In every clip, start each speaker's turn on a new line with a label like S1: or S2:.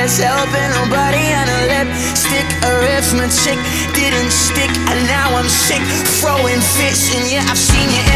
S1: myself and nobody on a lipstick. A riff my
S2: chick didn't stick, and now I'm
S1: sick, throwing fits. And yeah, I've seen you.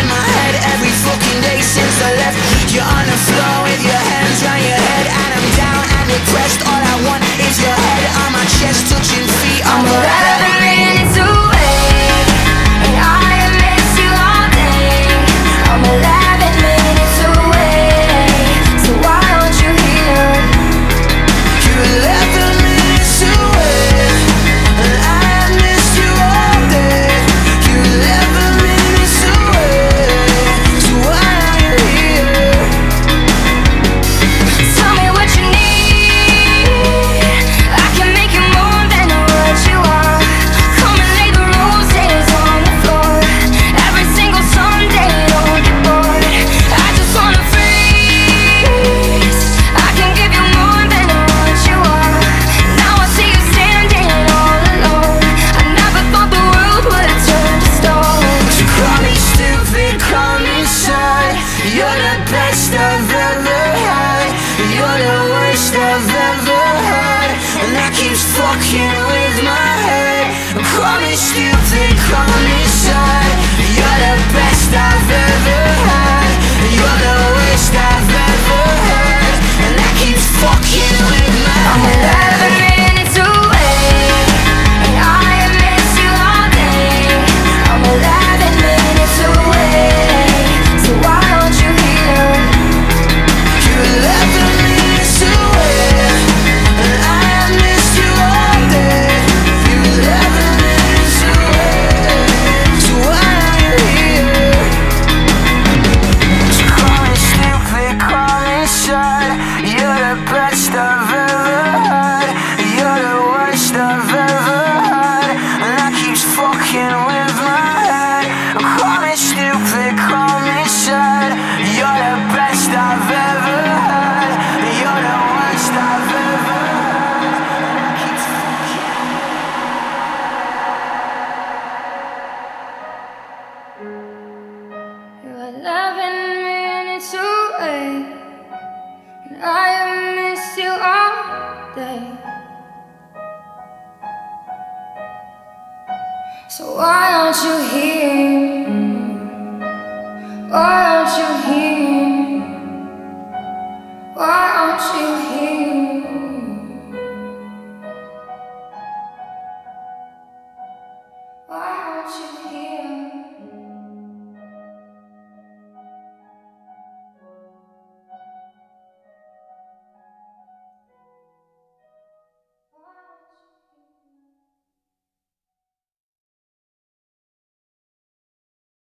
S2: I
S1: keep fucking with my head
S2: promise you
S1: think I.
S2: I miss you all day. So why aren't you here?